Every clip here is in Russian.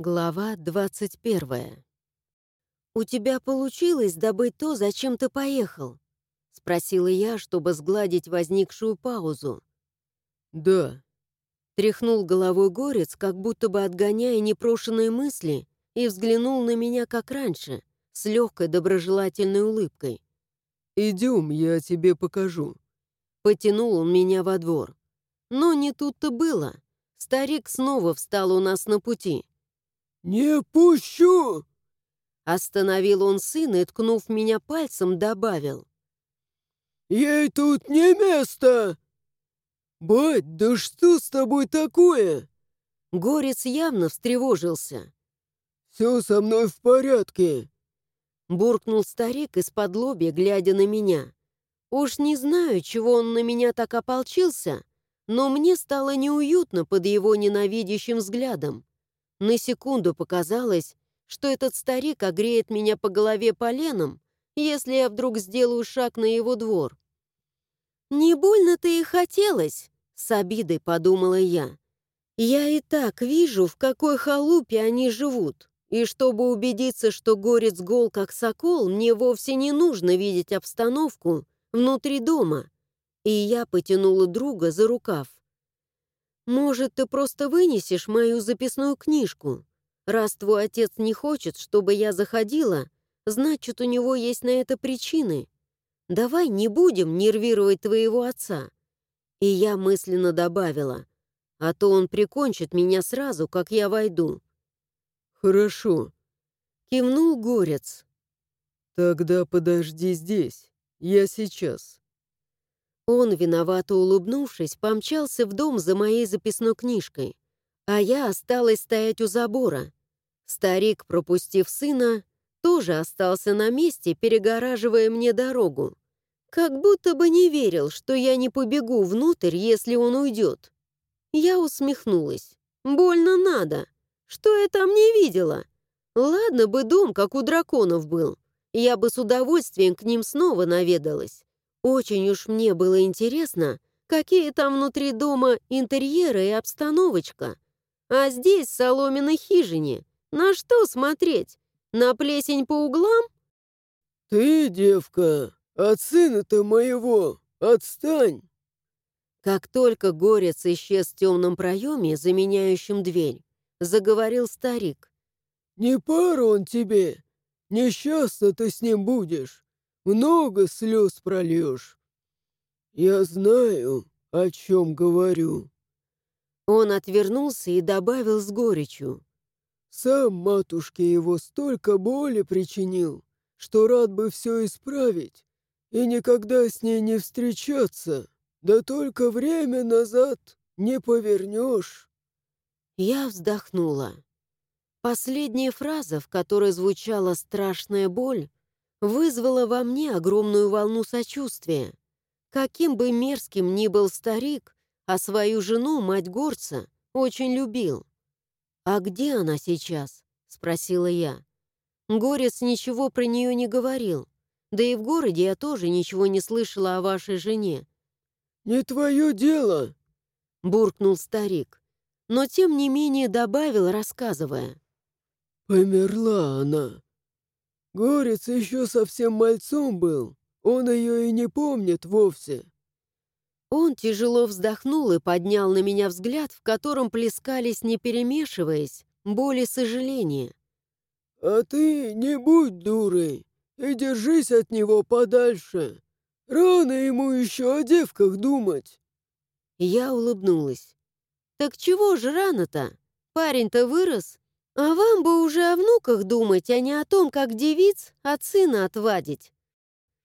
Глава 21. «У тебя получилось добыть то, зачем ты поехал?» — спросила я, чтобы сгладить возникшую паузу. «Да». Тряхнул головой горец, как будто бы отгоняя непрошенные мысли, и взглянул на меня, как раньше, с легкой доброжелательной улыбкой. «Идем, я тебе покажу». Потянул он меня во двор. Но не тут-то было. Старик снова встал у нас на пути. «Не пущу!» Остановил он сына и, ткнув меня пальцем, добавил. «Ей тут не место!» «Бать, да что с тобой такое?» Горец явно встревожился. «Все со мной в порядке!» Буркнул старик из-под лобья, глядя на меня. Уж не знаю, чего он на меня так ополчился, но мне стало неуютно под его ненавидящим взглядом. На секунду показалось, что этот старик огреет меня по голове поленом, если я вдруг сделаю шаг на его двор. «Не больно-то и хотелось», — с обидой подумала я. «Я и так вижу, в какой халупе они живут, и чтобы убедиться, что горец гол как сокол, мне вовсе не нужно видеть обстановку внутри дома». И я потянула друга за рукав. Может, ты просто вынесешь мою записную книжку? Раз твой отец не хочет, чтобы я заходила, значит, у него есть на это причины. Давай не будем нервировать твоего отца». И я мысленно добавила, а то он прикончит меня сразу, как я войду. «Хорошо», — кивнул горец. «Тогда подожди здесь, я сейчас». Он, виновато улыбнувшись, помчался в дом за моей записной книжкой, а я осталась стоять у забора. Старик, пропустив сына, тоже остался на месте, перегораживая мне дорогу. Как будто бы не верил, что я не побегу внутрь, если он уйдет. Я усмехнулась. Больно надо. Что я там не видела? Ладно бы дом, как у драконов был. Я бы с удовольствием к ним снова наведалась. Очень уж мне было интересно, какие там внутри дома интерьеры и обстановочка. А здесь, соломенной хижине, на что смотреть? На плесень по углам? «Ты, девка, от сына-то моего, отстань!» Как только горец исчез в темном проеме, заменяющем дверь, заговорил старик. «Не пара он тебе, несчастно ты с ним будешь много слез прольешь. Я знаю, о чем говорю». Он отвернулся и добавил с горечью. «Сам матушке его столько боли причинил, что рад бы все исправить и никогда с ней не встречаться, да только время назад не повернешь». Я вздохнула. Последняя фраза, в которой звучала страшная боль, вызвало во мне огромную волну сочувствия. Каким бы мерзким ни был старик, а свою жену, мать горца, очень любил. «А где она сейчас?» — спросила я. Горец ничего про нее не говорил. Да и в городе я тоже ничего не слышала о вашей жене. «Не твое дело!» — буркнул старик, но тем не менее добавил, рассказывая. «Померла она. Горец еще совсем мальцом был, он ее и не помнит вовсе». Он тяжело вздохнул и поднял на меня взгляд, в котором плескались, не перемешиваясь, боли и сожаления. «А ты не будь дурой и держись от него подальше. Рано ему еще о девках думать». Я улыбнулась. «Так чего же рано-то? Парень-то вырос, а вам бы уже о внуках думать, а не о том, как девиц от сына отвадить.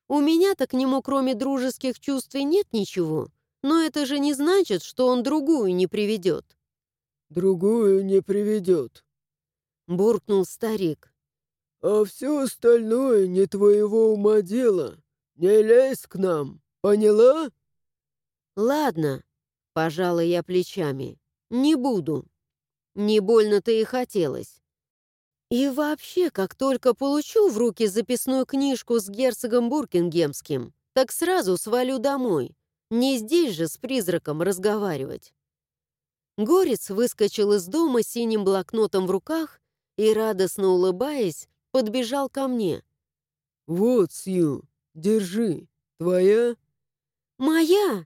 У меня-то к нему кроме дружеских чувств и нет ничего, но это же не значит, что он другую не приведет. «Другую не приведет», — буркнул старик. «А все остальное не твоего ума дело. Не лезь к нам, поняла?» «Ладно», — пожала я плечами, — «не буду». Не больно-то и хотелось. И вообще, как только получу в руки записную книжку с герцогом Буркингемским, так сразу свалю домой. Не здесь же с призраком разговаривать. Горец выскочил из дома с синим блокнотом в руках и, радостно улыбаясь, подбежал ко мне. «Вот, Сью, держи. Твоя?» «Моя!»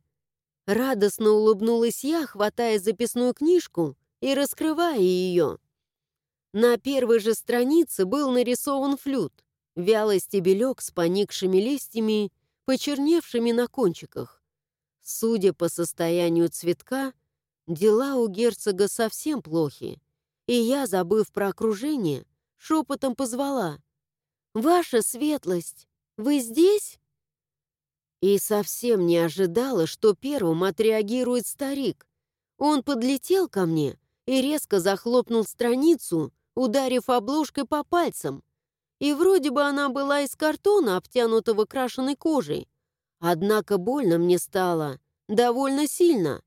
Радостно улыбнулась я, хватая записную книжку и раскрывая ее. На первой же странице был нарисован флют, вялый стебелек с поникшими листьями, почерневшими на кончиках. Судя по состоянию цветка, дела у герцога совсем плохи, и я, забыв про окружение, шепотом позвала. «Ваша светлость, вы здесь?» И совсем не ожидала, что первым отреагирует старик. Он подлетел ко мне и резко захлопнул страницу, ударив обложкой по пальцам. И вроде бы она была из картона, обтянутого крашеной кожей. Однако больно мне стало, довольно сильно.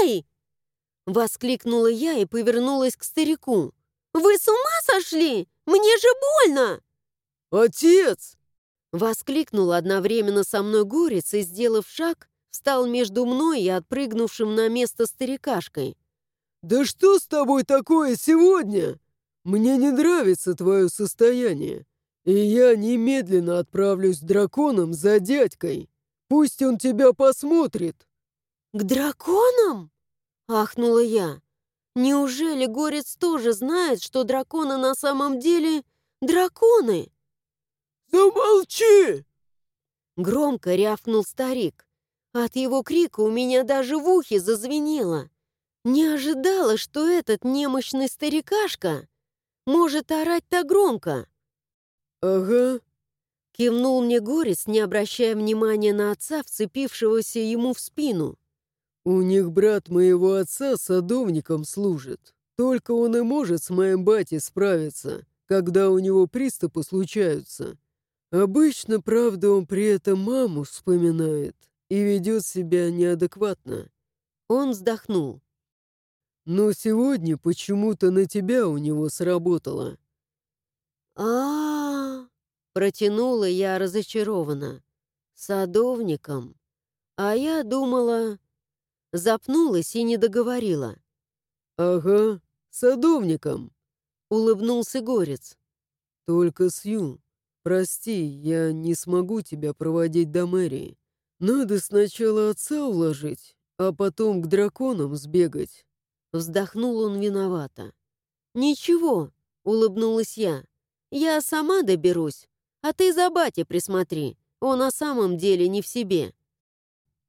«Ай!» — воскликнула я и повернулась к старику. «Вы с ума сошли? Мне же больно!» «Отец!» Воскликнул одновременно со мной горец и, сделав шаг, встал между мной и отпрыгнувшим на место старикашкой. «Да что с тобой такое сегодня? Мне не нравится твое состояние, и я немедленно отправлюсь к драконам за дядькой. Пусть он тебя посмотрит». «К драконам?» — ахнула я. «Неужели горец тоже знает, что драконы на самом деле драконы?» «Замолчи!» Громко рявкнул старик. От его крика у меня даже в ухе зазвенело. Не ожидала, что этот немощный старикашка может орать так громко. «Ага», — кивнул мне горец, не обращая внимания на отца, вцепившегося ему в спину. «У них брат моего отца садовником служит. Только он и может с моим батей справиться, когда у него приступы случаются. Обычно, правда, он при этом маму вспоминает и ведет себя неадекватно. Он вздохнул. Но сегодня почему-то на тебя у него сработало. а, -а, -а протянула я разочарованно. Садовником. А я думала... Запнулась и не договорила. «Ага, садовником», — улыбнулся Горец. «Только Сью, «Прости, я не смогу тебя проводить до мэрии. Надо сначала отца уложить, а потом к драконам сбегать». Вздохнул он виновато. «Ничего», — улыбнулась я. «Я сама доберусь, а ты за батя присмотри, он на самом деле не в себе».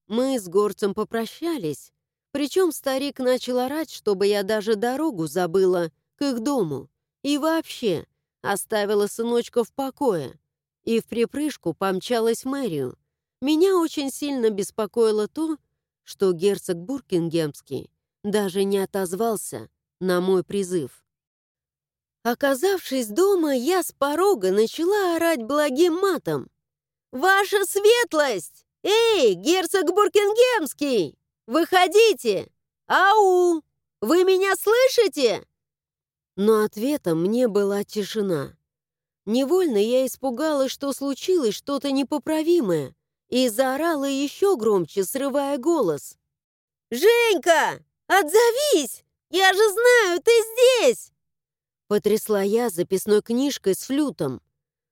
Мы с горцем попрощались, причем старик начал орать, чтобы я даже дорогу забыла к их дому. И вообще, Оставила сыночка в покое и в припрыжку помчалась в мэрию. Меня очень сильно беспокоило то, что герцог Буркингемский даже не отозвался на мой призыв. Оказавшись дома, я с порога начала орать благим матом. «Ваша светлость! Эй, герцог Буркингемский! Выходите! Ау! Вы меня слышите?» Но ответом мне была тишина. Невольно я испугалась, что случилось что-то непоправимое, и заорала еще громче, срывая голос. «Женька, отзовись! Я же знаю, ты здесь!» Потрясла я записной книжкой с флютом.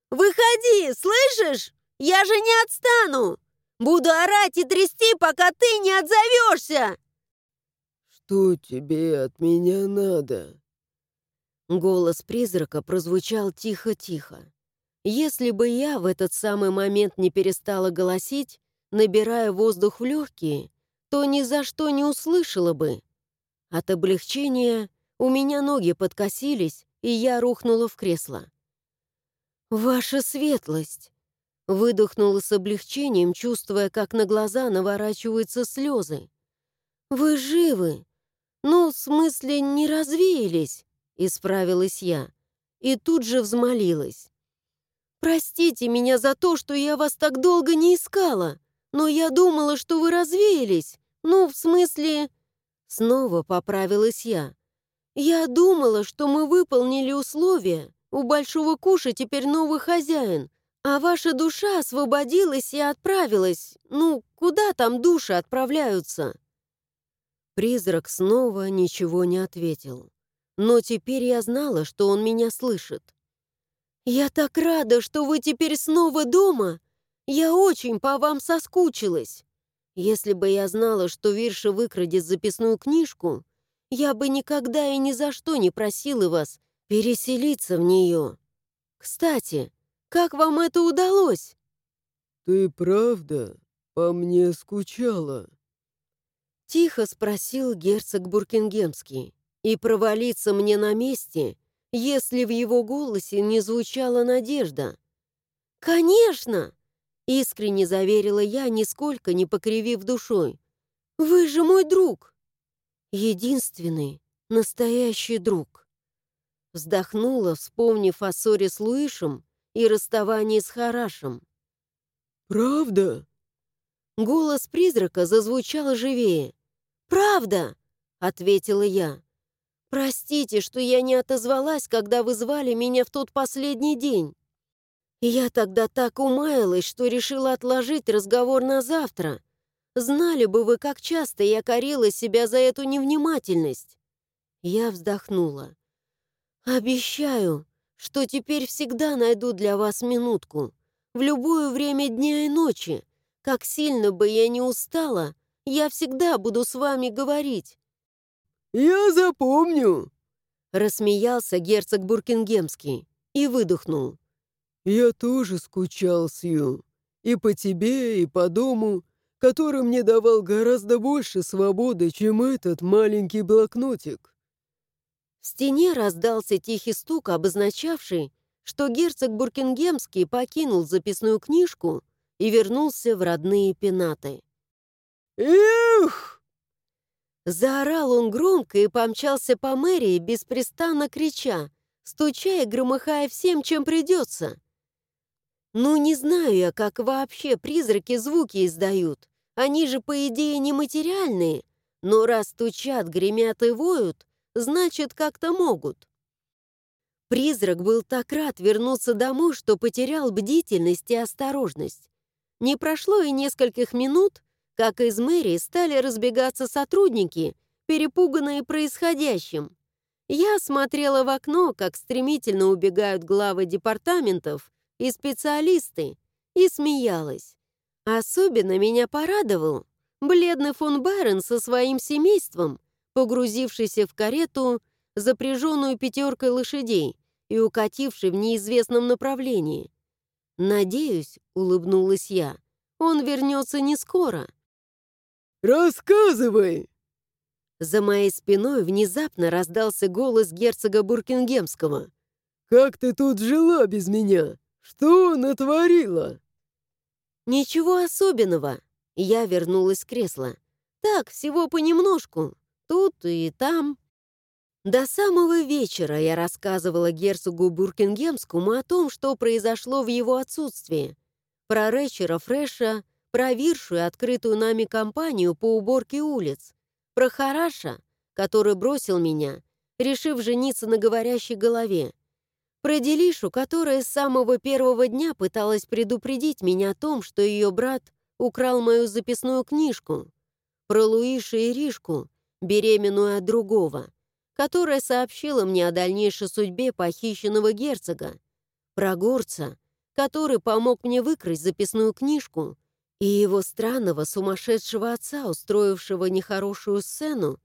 «Выходи, слышишь? Я же не отстану! Буду орать и трясти, пока ты не отзовешься!» «Что тебе от меня надо?» Голос призрака прозвучал тихо-тихо. Если бы я в этот самый момент не перестала голосить, набирая воздух в легкие, то ни за что не услышала бы. От облегчения у меня ноги подкосились, и я рухнула в кресло. «Ваша светлость!» Выдохнула с облегчением, чувствуя, как на глаза наворачиваются слезы. «Вы живы? Ну, в смысле, не развеялись?» Исправилась я и тут же взмолилась. «Простите меня за то, что я вас так долго не искала, но я думала, что вы развеялись. Ну, в смысле...» Снова поправилась я. «Я думала, что мы выполнили условия. У Большого Куша теперь новый хозяин, а ваша душа освободилась и отправилась. Ну, куда там души отправляются?» Призрак снова ничего не ответил. Но теперь я знала, что он меня слышит. «Я так рада, что вы теперь снова дома! Я очень по вам соскучилась! Если бы я знала, что Вирша выкрадет записную книжку, я бы никогда и ни за что не просила вас переселиться в нее. Кстати, как вам это удалось?» «Ты правда по мне скучала?» Тихо спросил герцог Буркингемский. И провалиться мне на месте, если в его голосе не звучала надежда. «Конечно!» — искренне заверила я, нисколько не покривив душой. «Вы же мой друг!» «Единственный, настоящий друг!» Вздохнула, вспомнив о ссоре с Луишем и расставании с Харашем. «Правда?» Голос призрака зазвучал живее. «Правда!» — ответила я. «Простите, что я не отозвалась, когда вы звали меня в тот последний день. Я тогда так умаялась, что решила отложить разговор на завтра. Знали бы вы, как часто я корила себя за эту невнимательность». Я вздохнула. «Обещаю, что теперь всегда найду для вас минутку, в любое время дня и ночи. Как сильно бы я не устала, я всегда буду с вами говорить. «Я запомню!» Рассмеялся герцог Буркингемский и выдохнул. «Я тоже скучал, Сью. И по тебе, и по дому, который мне давал гораздо больше свободы, чем этот маленький блокнотик». В стене раздался тихий стук, обозначавший, что герцог Буркингемский покинул записную книжку и вернулся в родные пенаты. «Эх!» Заорал он громко и помчался по мэрии, беспрестанно крича, стуча и громыхая всем, чем придется. Ну, не знаю я, как вообще призраки звуки издают. Они же, по идее, нематериальные. Но раз стучат, гремят и воют, значит, как-то могут. Призрак был так рад вернуться домой, что потерял бдительность и осторожность. Не прошло и нескольких минут, как из мэрии стали разбегаться сотрудники, перепуганные происходящим. Я смотрела в окно, как стремительно убегают главы департаментов и специалисты, и смеялась. Особенно меня порадовал бледный фон Байрон со своим семейством, погрузившийся в карету, запряженную пятеркой лошадей и укативший в неизвестном направлении. «Надеюсь», — улыбнулась я, — «он вернется не скоро». «Рассказывай!» За моей спиной внезапно раздался голос герцога Буркингемского. «Как ты тут жила без меня? Что натворила?» «Ничего особенного». Я вернулась с кресла. «Так, всего понемножку. Тут и там». До самого вечера я рассказывала герцогу Буркингемскому о том, что произошло в его отсутствии. Про Рэчера Фреша, про Виршу открытую нами кампанию по уборке улиц, про Хараша, который бросил меня, решив жениться на говорящей голове, про Делишу, которая с самого первого дня пыталась предупредить меня о том, что ее брат украл мою записную книжку, про Луиша и Ришку, беременную от другого, которая сообщила мне о дальнейшей судьбе похищенного герцога, про Горца, который помог мне выкрасть записную книжку и его странного сумасшедшего отца, устроившего нехорошую сцену,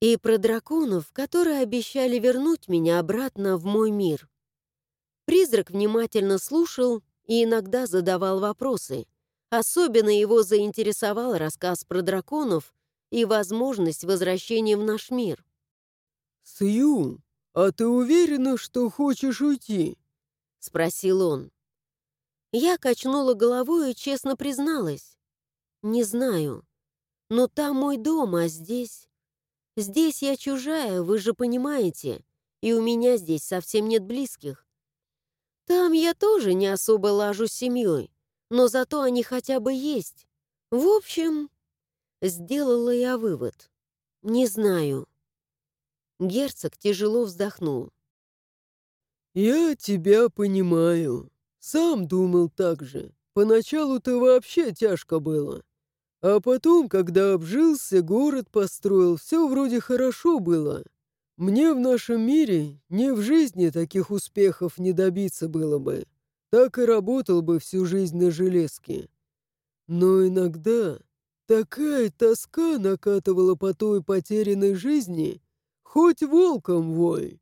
и про драконов, которые обещали вернуть меня обратно в мой мир. Призрак внимательно слушал и иногда задавал вопросы. Особенно его заинтересовал рассказ про драконов и возможность возвращения в наш мир. «Сью, а ты уверена, что хочешь уйти?» — спросил он. Я качнула головой и честно призналась. Не знаю. Но там мой дом, а здесь... Здесь я чужая, вы же понимаете. И у меня здесь совсем нет близких. Там я тоже не особо лажу с семьей, но зато они хотя бы есть. В общем, сделала я вывод. Не знаю. Герцог тяжело вздохнул. «Я тебя понимаю», сам думал так же. Поначалу-то вообще тяжко было. А потом, когда обжился, город построил, все вроде хорошо было. Мне в нашем мире ни в жизни таких успехов не добиться было бы. Так и работал бы всю жизнь на железке. Но иногда такая тоска накатывала по той потерянной жизни, хоть волком вой.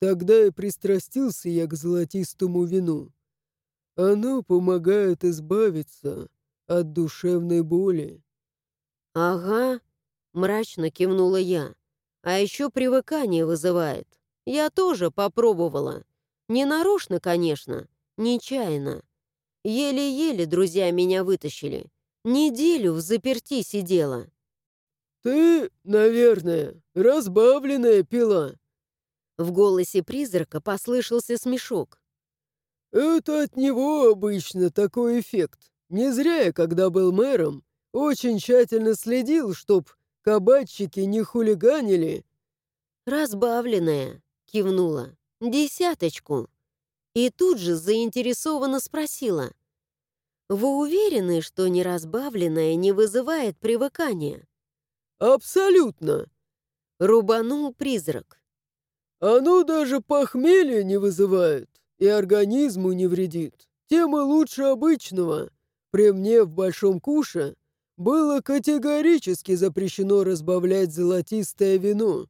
Тогда и пристрастился я к золотистому вину. Оно помогает избавиться от душевной боли. «Ага», — мрачно кивнула я. «А еще привыкание вызывает. Я тоже попробовала. Не нарочно, конечно, нечаянно. Еле-еле друзья меня вытащили. Неделю в заперти сидела». «Ты, наверное, разбавленная пила», в голосе призрака послышался смешок. «Это от него обычно такой эффект. Не зря я, когда был мэром, очень тщательно следил, чтоб кабачики не хулиганили». «Разбавленная», — кивнула. «Десяточку». И тут же заинтересованно спросила. «Вы уверены, что неразбавленная не вызывает привыкания?» «Абсолютно», — рубанул призрак. Оно даже похмелья не вызывает и организму не вредит. Тем и лучше обычного. При мне в Большом Куше было категорически запрещено разбавлять золотистое вино.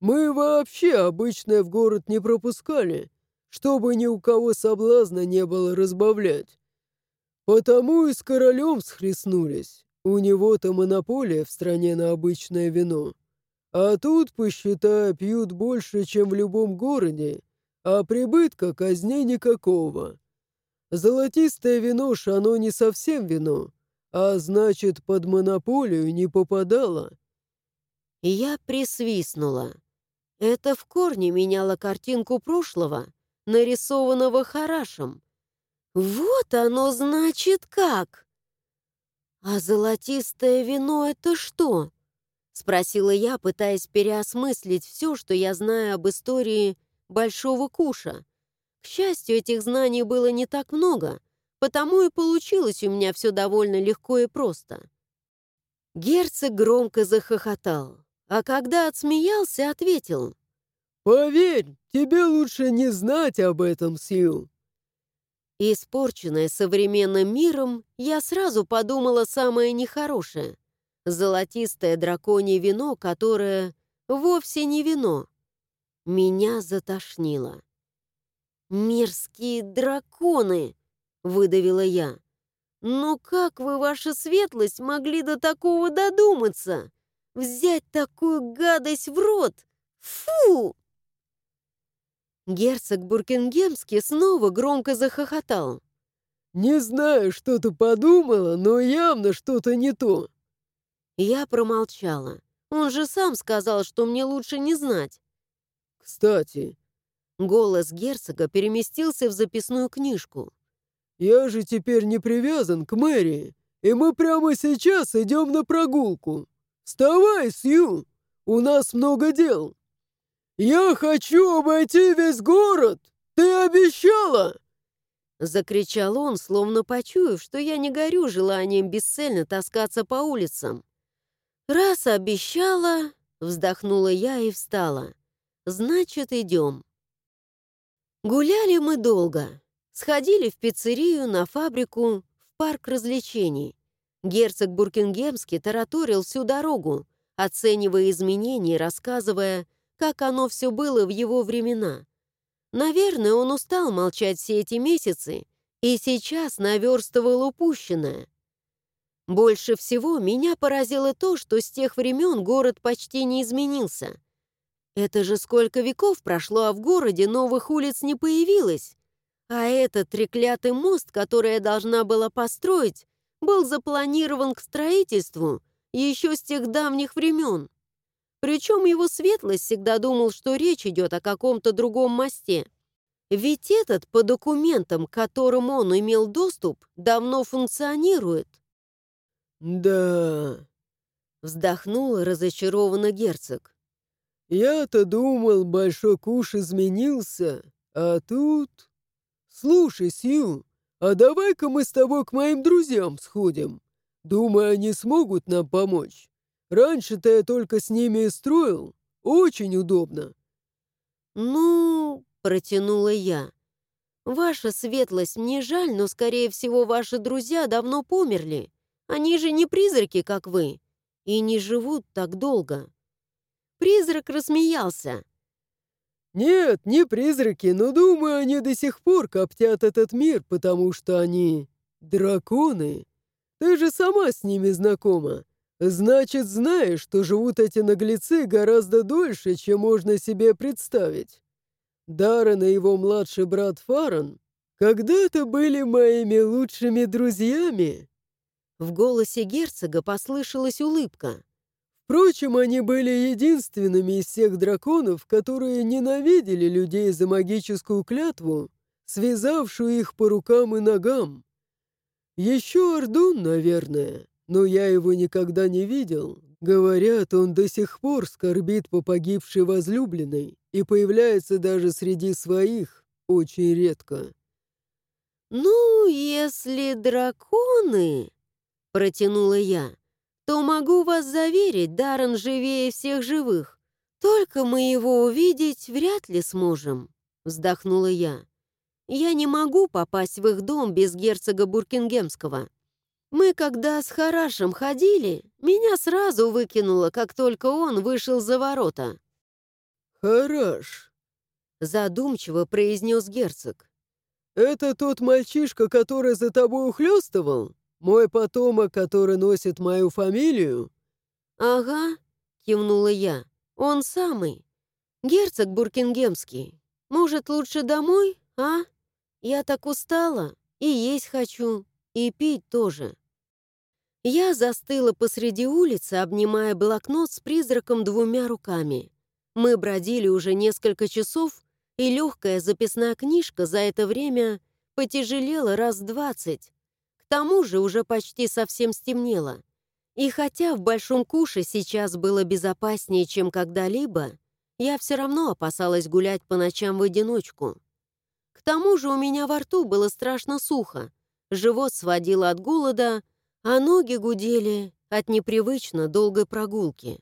Мы вообще обычное в город не пропускали, чтобы ни у кого соблазна не было разбавлять. Потому и с королем схлестнулись. У него-то монополия в стране на обычное вино. А тут, посчитай, пьют больше, чем в любом городе, а прибытка казни никакого. Золотистое вино ж оно не совсем вино, а значит, под монополию не попадало. Я присвистнула. Это в корне меняло картинку прошлого, нарисованного Харашем. Вот оно значит как! А золотистое вино — это что? Спросила я, пытаясь переосмыслить все, что я знаю об истории Большого Куша. К счастью, этих знаний было не так много, потому и получилось у меня все довольно легко и просто. Герцог громко захохотал, а когда отсмеялся, ответил. «Поверь, тебе лучше не знать об этом, Сью». Испорченная современным миром, я сразу подумала самое нехорошее — золотистое драконье вино, которое вовсе не вино. Меня затошнило. «Мерзкие драконы!» — выдавила я. «Ну как вы, ваша светлость, могли до такого додуматься? Взять такую гадость в рот? Фу!» Герцог Буркингемский снова громко захохотал. «Не знаю, что ты подумала, но явно что-то не то. Я промолчала. Он же сам сказал, что мне лучше не знать. «Кстати...» Голос герцога переместился в записную книжку. «Я же теперь не привязан к мэрии, и мы прямо сейчас идем на прогулку. Вставай, Сью! У нас много дел. Я хочу обойти весь город! Ты обещала!» Закричал он, словно почуяв, что я не горю желанием бесцельно таскаться по улицам. «Раз обещала...» — вздохнула я и встала. «Значит, идем». Гуляли мы долго. Сходили в пиццерию, на фабрику, в парк развлечений. Герцог Буркингемский тараторил всю дорогу, оценивая изменения, рассказывая, как оно все было в его времена. Наверное, он устал молчать все эти месяцы и сейчас наверстывал упущенное. Больше всего меня поразило то, что с тех времен город почти не изменился. Это же сколько веков прошло, а в городе новых улиц не появилось. А этот треклятый мост, который я должна была построить, был запланирован к строительству еще с тех давних времен. Причем его светлость всегда думал, что речь идет о каком-то другом мосте. Ведь этот, по документам, к которым он имел доступ, давно функционирует. «Да...» — вздохнул разочарованно герцог. «Я-то думал, Большой Куш изменился, а тут...» «Слушай, Сью, а давай-ка мы с тобой к моим друзьям сходим. Думаю, они смогут нам помочь. Раньше-то я только с ними и строил. очень удобно». «Ну...» — протянула я. «Ваша светлость, мне жаль, но, скорее всего, ваши друзья давно померли. Они же не призраки, как вы, и не живут так долго». Призрак рассмеялся. «Нет, не призраки, но, думаю, они до сих пор коптят этот мир, потому что они драконы. Ты же сама с ними знакома. Значит, знаешь, что живут эти наглецы гораздо дольше, чем можно себе представить. Даррен и его младший брат Фаран когда-то были моими лучшими друзьями». В голосе герцога послышалась улыбка. Впрочем, они были единственными из всех драконов, которые ненавидели людей за магическую клятву, связавшую их по рукам и ногам. Еще Ордун, наверное, но я его никогда не видел. Говорят, он до сих пор скорбит по погибшей возлюбленной и появляется даже среди своих очень редко. «Ну, если драконы...» — протянула я то могу вас заверить, Даррен живее всех живых. Только мы его увидеть вряд ли сможем», — вздохнула я. «Я не могу попасть в их дом без герцога Буркингемского. Мы, когда с Харашем ходили, меня сразу выкинуло, как только он вышел за ворота». «Хараш», — задумчиво произнес герцог. «Это тот мальчишка, который за тобой ухлёстывал?» Мой потомок, который носит мою фамилию?» «Ага», — кивнула я. «Он самый. Герцог Буркингемский. Может, лучше домой, а? Я так устала. И есть хочу. И пить тоже». Я застыла посреди улицы, обнимая блокнот с призраком двумя руками. Мы бродили уже несколько часов, и легкая записная книжка за это время потяжелела раз двадцать тому же уже почти совсем стемнело. И хотя в Большом Куше сейчас было безопаснее, чем когда-либо, я все равно опасалась гулять по ночам в одиночку. К тому же у меня во рту было страшно сухо, живот сводило от голода, а ноги гудели от непривычно долгой прогулки.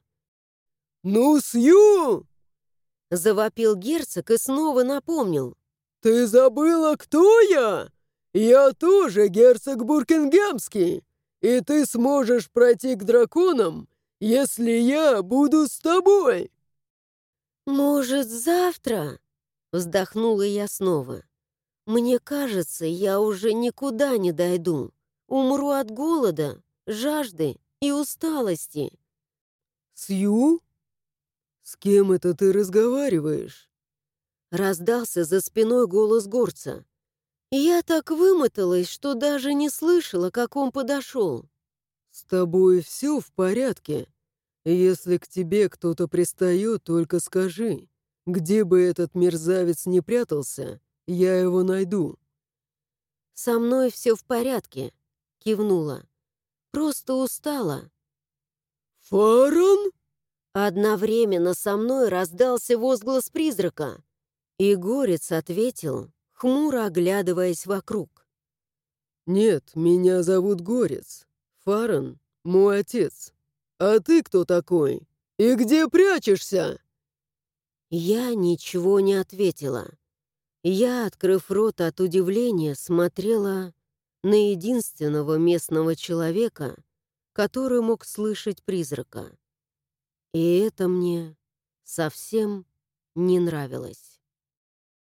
«Ну, Сью!» — завопил герцог и снова напомнил. «Ты забыла, кто я?» «Я тоже герцог Буркингемский, и ты сможешь пройти к драконам, если я буду с тобой!» «Может, завтра?» — вздохнула я снова. «Мне кажется, я уже никуда не дойду. Умру от голода, жажды и усталости». «Сью? С кем это ты разговариваешь?» Раздался за спиной голос горца. Я так вымоталась, что даже не слышала, как он подошел. «С тобой все в порядке. Если к тебе кто-то пристает, только скажи. Где бы этот мерзавец не прятался, я его найду». «Со мной все в порядке», — кивнула. «Просто устала». «Фарон?» Одновременно со мной раздался возглас призрака, и горец ответил хмуро оглядываясь вокруг. «Нет, меня зовут Горец. Фарен — мой отец. А ты кто такой? И где прячешься?» Я ничего не ответила. Я, открыв рот от удивления, смотрела на единственного местного человека, который мог слышать призрака. И это мне совсем не нравилось.